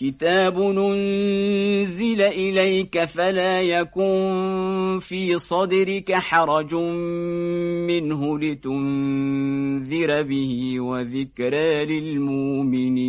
كتاب ننزل إليك فلا يكن في صدرك حرج منه لتنذر به وذكرى للمؤمنين